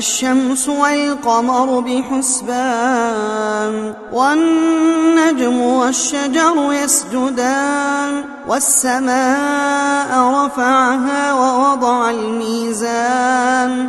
الشمس والقمر بحسبان والنجم والشجر يسجدان والسماء رفعها ووضع الميزان.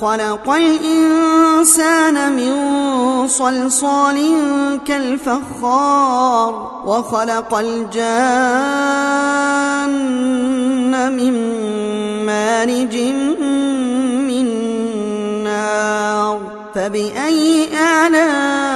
خلق الإنسان من صلصال كالفخار وخلق الجان من مارج من نار. فبأي آلاء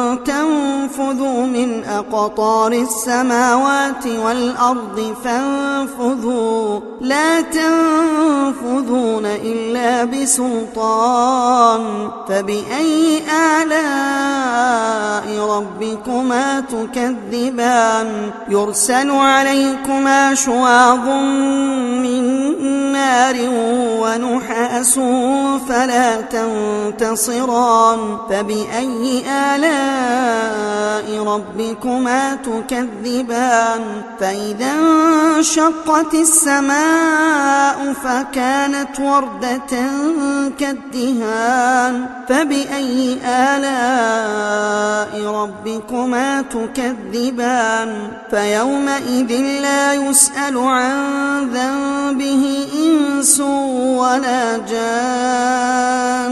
تنفذوا من أقطار السماوات والأرض فانفذوا. لا تنفذون إلا بسلطان. فبأي آلاء ربكما تكذبان. يرسل عليكما شواظ من نار ونحاس فلا تنتصران. فبأي آلاء ربكما تكذبان فإذا انشقت السماء فكانت وردة كالدهان فبأي آلاء ربكما تكذبان فيومئذ لا يسأل عن ذنبه إنس ولا جان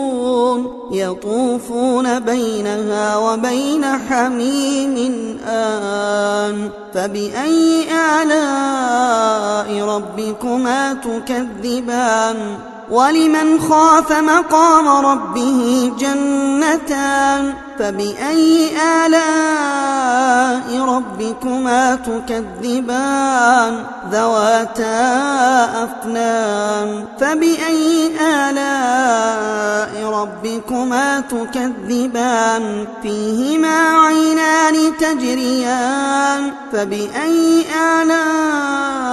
يطوفون بينها وبين حميم آن. فبأي آلاء ربكما تكذبان؟ ولمن خاف مقام ربه جنتان فبأي آلاء ربكما تكذبان ذواتا أفنان فبأي آلاء ربكما تكذبان فيهما عينان تجريان فبأي آلاء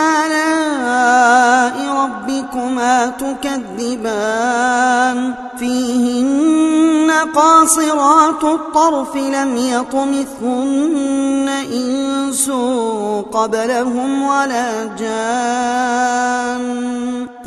آلاء ربكما تكذبان. فيهن قاصرات الطرف لم يطمثهن إنس قبلهم ولا جان.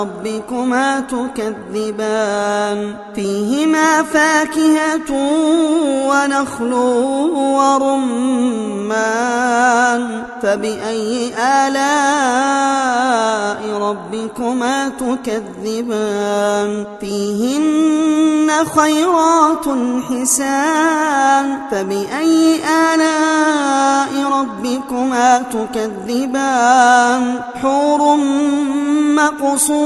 ربكما تكذبان. فيهما فاكهة ونخل ورمان. فبأي آلاء ربكما تكذبان؟ فيهن خيرات حسان. فبأي آلاء ربكما تكذبان؟ حور